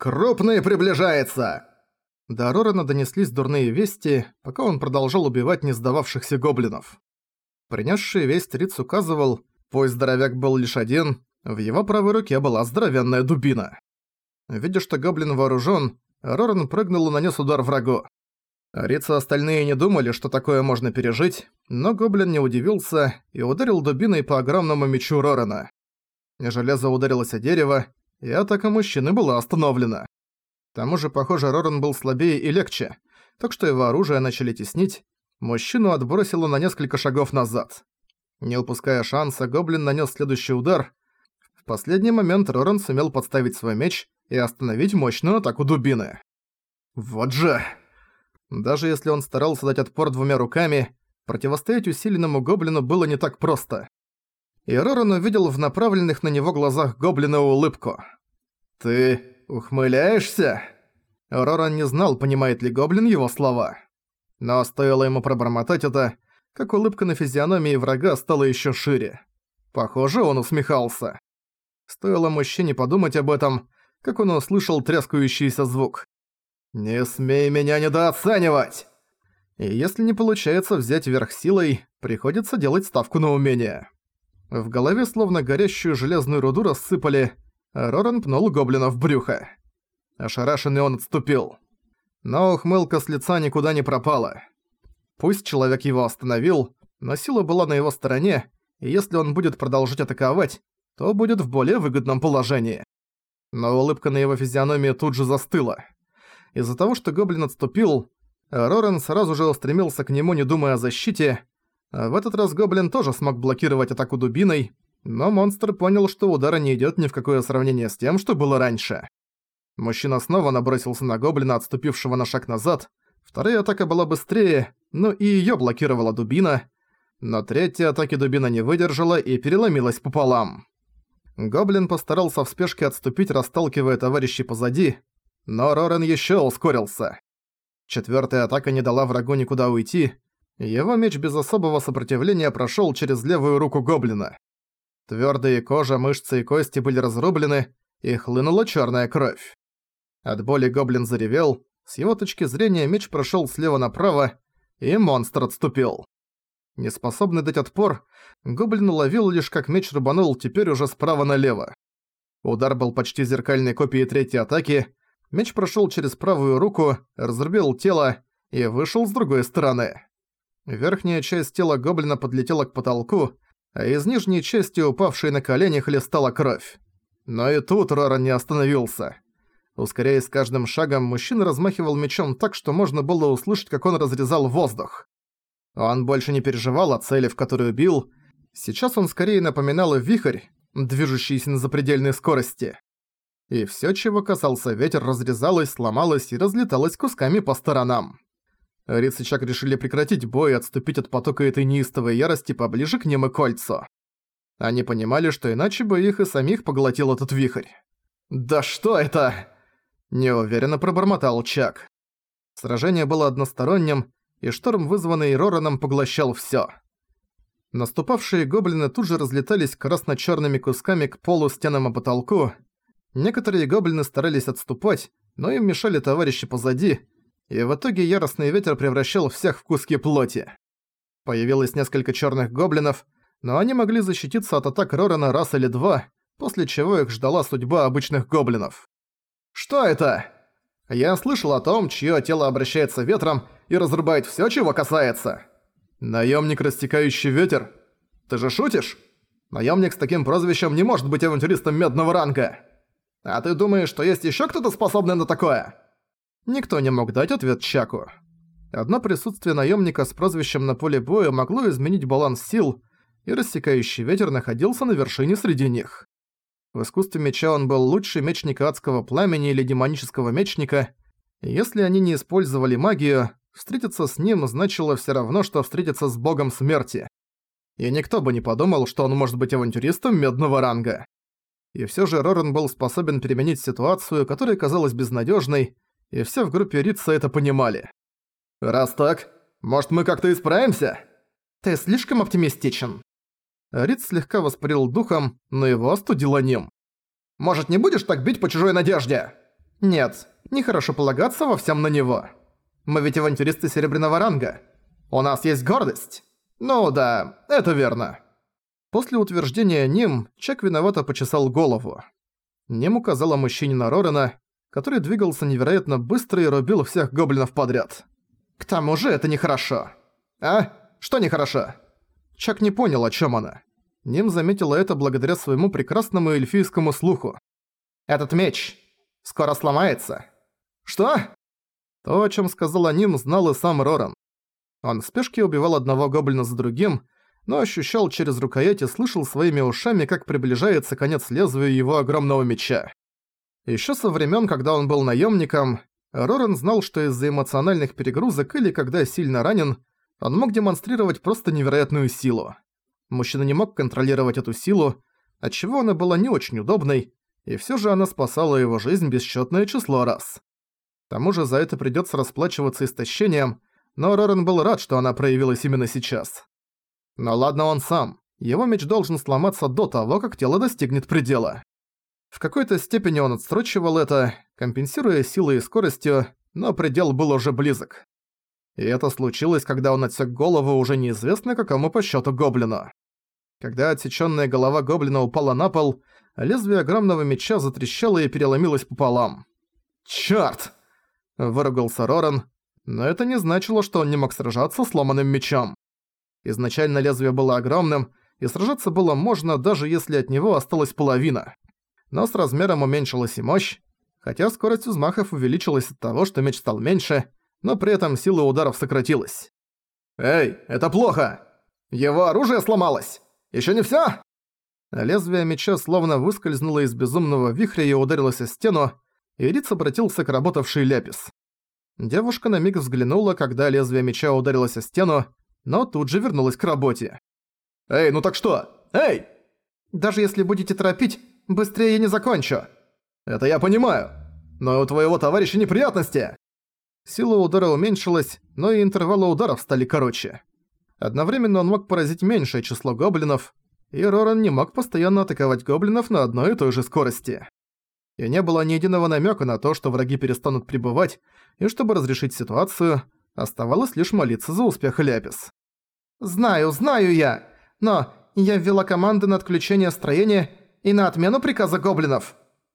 «Крупный приближается!» До Рорана донеслись дурные вести, пока он продолжал убивать не сдававшихся гоблинов. Принесший весть Риц указывал, пусть здоровяк был лишь один, в его правой руке была здоровенная дубина. Видя, что гоблин вооружен, Роран прыгнул и нанес удар врагу. Риц и остальные не думали, что такое можно пережить, но гоблин не удивился и ударил дубиной по огромному мечу Рорана. Железо ударилось о дерево, и атака мужчины была остановлена. К тому же, похоже, Роран был слабее и легче, так что его оружие начали теснить, мужчину отбросило на несколько шагов назад. Не упуская шанса, гоблин нанес следующий удар. В последний момент Роран сумел подставить свой меч и остановить мощную атаку дубины. Вот же! Даже если он старался дать отпор двумя руками, противостоять усиленному гоблину было не так просто. И Роран увидел в направленных на него глазах гоблина улыбку. «Ты ухмыляешься?» Роран не знал, понимает ли гоблин его слова. Но стоило ему пробормотать это, как улыбка на физиономии врага стала еще шире. Похоже, он усмехался. Стоило мужчине подумать об этом, как он услышал трескающийся звук. «Не смей меня недооценивать!» И если не получается взять верх силой, приходится делать ставку на умение. В голове словно горящую железную руду рассыпали, а Роран пнул гоблина в брюхо. Ошарашенный он отступил. Но ухмылка с лица никуда не пропала. Пусть человек его остановил, но сила была на его стороне, и если он будет продолжать атаковать, то будет в более выгодном положении. Но улыбка на его физиономии тут же застыла. Из-за того, что гоблин отступил, Рорен сразу же устремился к нему, не думая о защите. В этот раз гоблин тоже смог блокировать атаку дубиной, но монстр понял, что удара не идёт ни в какое сравнение с тем, что было раньше. Мужчина снова набросился на гоблина, отступившего на шаг назад. Вторая атака была быстрее, но и её блокировала дубина. Но третья атаки дубина не выдержала и переломилась пополам. Гоблин постарался в спешке отступить, расталкивая товарищей позади, но Рорен ещё ускорился. Четвёртая атака не дала врагу никуда уйти, его меч без особого сопротивления прошёл через левую руку гоблина. Твёрдые кожа, мышцы и кости были разрублены, и хлынула чёрная кровь. От боли гоблин заревел, с его точки зрения меч прошёл слева направо, и монстр отступил. Неспособный дать отпор, гоблин уловил лишь как меч рубанул теперь уже справа налево. Удар был почти зеркальной копией третьей атаки, меч прошёл через правую руку, разрубил тело и вышел с другой стороны. Верхняя часть тела гоблина подлетела к потолку, а из нижней части, упавшей на колени, хлестала кровь. Но и тут Роран не остановился. Ускоряясь каждым шагом, мужчина размахивал мечом так, что можно было услышать, как он разрезал воздух. Он больше не переживал о цели, в которую бил. Сейчас он скорее напоминал вихрь, движущийся на запредельной скорости. И всё, чего касался ветер, разрезалось, сломалось и разлеталось кусками по сторонам. Риц и Чак решили прекратить бой и отступить от потока этой неистовой ярости поближе к ним и кольцу. Они понимали, что иначе бы их и самих поглотил этот вихрь. «Да что это?» – неуверенно пробормотал Чак. Сражение было односторонним, и шторм, вызванный Рораном, поглощал всё. Наступавшие гоблины тут же разлетались красно-чёрными кусками к полу, стенам и потолку. Некоторые гоблины старались отступать, но им мешали товарищи позади, и в итоге яростный ветер превращал всех в куски плоти. Появилось несколько черных гоблинов, но они могли защититься от атак Рорана раз или два, после чего их ждала судьба обычных гоблинов. «Что это?» Я слышал о том, чье тело обращается ветром и разрубает все, чего касается. Наемник, растекающий ветер? Ты же шутишь? Наемник с таким прозвищем не может быть авантюристом медного ранга. А ты думаешь, что есть еще кто-то способный на такое? Никто не мог дать ответ Чаку. Одно присутствие наемника с прозвищем на поле боя могло изменить баланс сил, и рассекающий ветер находился на вершине среди них. В искусстве меча он был лучший мечник адского пламени или демонического мечника. Если они не использовали магию, встретиться с ним значило все равно, что встретиться с богом смерти. И никто бы не подумал, что он может быть авантюристом медного ранга. И все же Роран был способен переменить ситуацию, которая казалась безнадежной, и все в группе Рица это понимали. «Раз так, может мы как-то исправимся?» «Ты слишком оптимистичен». Риц слегка воспарил духом, но его остудило ним. «Может, не будешь так бить по чужой надежде?» Нет, нехорошо полагаться во всем на него. Мы ведь авантюристы серебряного ранга. У нас есть гордость. Ну да, это верно. После утверждения Ним, Чак виновато почесал голову. Ним указала мужчине на Рорена, который двигался невероятно быстро и рубил всех гоблинов подряд. К тому же это нехорошо. А? Что нехорошо? Чак не понял, о чем она. Ним заметила это благодаря своему прекрасному эльфийскому слуху. «Этот меч скоро сломается». «Что?» То, о чем сказала Ним, знал и сам Роран. Он в спешке убивал одного гоблина за другим, но ощущал через рукоять и слышал своими ушами, как приближается конец лезвия его огромного меча. Ещё со времён, когда он был наёмником, Роран знал, что из-за эмоциональных перегрузок или когда сильно ранен, он мог демонстрировать просто невероятную силу. Мужчина не мог контролировать эту силу, отчего она была не очень удобной, и всё же она спасала его жизнь бесчётное число раз. К тому же за это придётся расплачиваться истощением, но Роран был рад, что она проявилась именно сейчас. Но ладно он сам, его меч должен сломаться до того, как тело достигнет предела. В какой-то степени он отстрочивал это, компенсируя силой и скоростью, но предел был уже близок. И это случилось, когда он отсек голову уже неизвестно какому по счету гоблину. Когда отсечённая голова гоблина упала на пол, лезвие огромного меча затрещало и переломилось пополам. «Чёрт!» – выругался Роран, но это не значило, что он не мог сражаться сломанным мечом. Изначально лезвие было огромным, и сражаться было можно, даже если от него осталась половина. Но с размером уменьшилась и мощь, хотя скорость взмахов увеличилась от того, что меч стал меньше, но при этом сила ударов сократилась. «Эй, это плохо! Его оружие сломалось! Ещё не всё?» Лезвие меча словно выскользнуло из безумного вихря и ударилось о стену, и Риц обратился к работавшей Ляпис. Девушка на миг взглянула, когда лезвие меча ударилось о стену, но тут же вернулась к работе. «Эй, ну так что? Эй!» «Даже если будете торопить, быстрее я не закончу!» «Это я понимаю, но у твоего товарища неприятности!» Сила удара уменьшилась, но и интервалы ударов стали короче. Одновременно он мог поразить меньшее число гоблинов, и Роран не мог постоянно атаковать гоблинов на одной и той же скорости. И не было ни единого намека на то, что враги перестанут пребывать, и чтобы разрешить ситуацию, оставалось лишь молиться за успех Ляпис. «Знаю, знаю я, но я ввела команды на отключение строения и на отмену приказа гоблинов.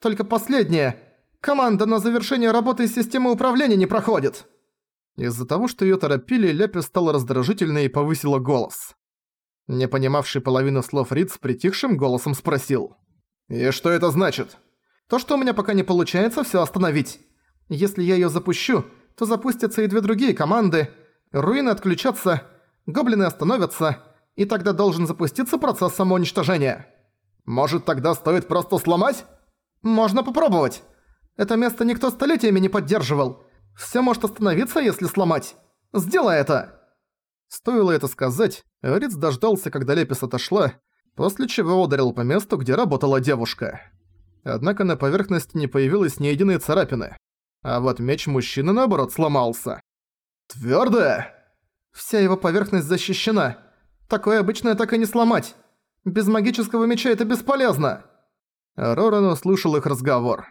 Только последнее. Команда на завершение работы системы управления не проходит». Из-за того, что её торопили, Ляпис стала раздражительной и повысила голос. Не понимавший половину слов Риц притихшим голосом спросил. «И что это значит?» «То, что у меня пока не получается всё остановить. Если я её запущу, то запустятся и две другие команды, руины отключатся, гоблины остановятся, и тогда должен запуститься процесс самоуничтожения. Может, тогда стоит просто сломать? Можно попробовать. Это место никто столетиями не поддерживал. Всё может остановиться, если сломать. Сделай это!» Стоило это сказать, Риц дождался, когда Лепис отошла, после чего ударил по месту, где работала девушка. Однако на поверхности не появилось ни единой царапины а вот меч мужчины наоборот сломался. Твёрдая? Вся его поверхность защищена. Такое обычно так и не сломать. Без магического меча это бесполезно. Роран услышал их разговор.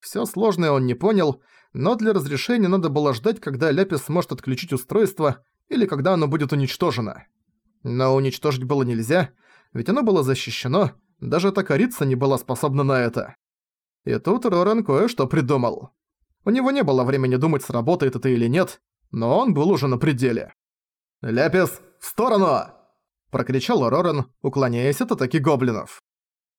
Всё сложное он не понял, но для разрешения надо было ждать, когда Ляпис сможет отключить устройство или когда оно будет уничтожено. Но уничтожить было нельзя, ведь оно было защищено, даже Токарица не была способна на это. И тут Роран кое-что придумал. У него не было времени думать, сработает это или нет, но он был уже на пределе. «Ляпис, в сторону!» – прокричал Роран, уклоняясь от атаки гоблинов.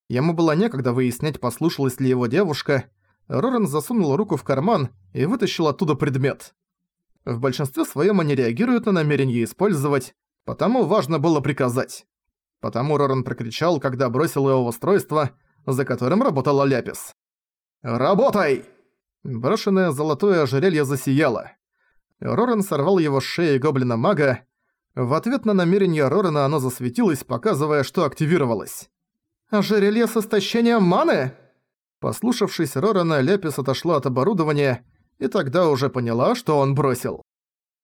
Ему было некогда выяснять, послушалась ли его девушка. Роран засунул руку в карман и вытащил оттуда предмет. В большинстве своем они реагируют на намерение использовать, потому важно было приказать. Потому Роран прокричал, когда бросил его в устройство, за которым работала Ляпис. «Работай!» Брошенное золотое ожерелье засияло. Рорен сорвал его с шеи гоблина-мага. В ответ на намерение Рорена оно засветилось, показывая, что активировалось. «Ожерелье с истощением маны?» Послушавшись Рорена, Лепис отошла от оборудования и тогда уже поняла, что он бросил.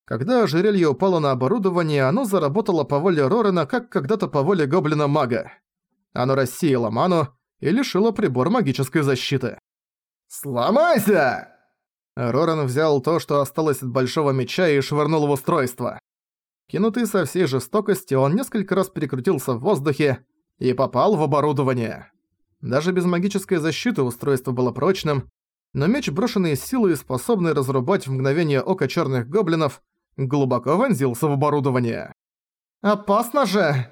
Когда ожерелье упало на оборудование, оно заработало по воле Рорена, как когда-то по воле гоблина-мага. Оно рассеяло ману и лишило прибор магической защиты. «Сломайся!» Роран взял то, что осталось от большого меча, и швырнул в устройство. Кинутый со всей жестокостью, он несколько раз перекрутился в воздухе и попал в оборудование. Даже без магической защиты устройство было прочным, но меч, брошенный силой и способный разрубать в мгновение ока черных гоблинов, глубоко вонзился в оборудование. «Опасно же!»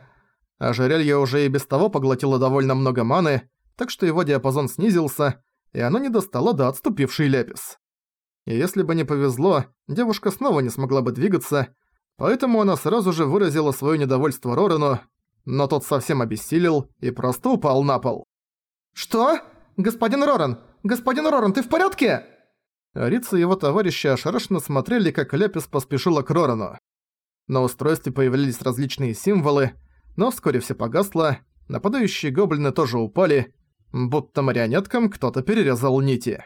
Ожерелье уже и без того поглотило довольно много маны, так что его диапазон снизился, и оно не достало до отступившей Лепис. И если бы не повезло, девушка снова не смогла бы двигаться, поэтому она сразу же выразила своё недовольство Рорану, но тот совсем обессилел и просто упал на пол. «Что? Господин Роран! Господин Роран, ты в порядке?» Рица и его товарищи ошарашенно смотрели, как Лепис поспешила к Рорану. На устройстве появились различные символы, но вскоре все погасло, нападающие гоблины тоже упали, будто марионеткам кто-то перерезал нити.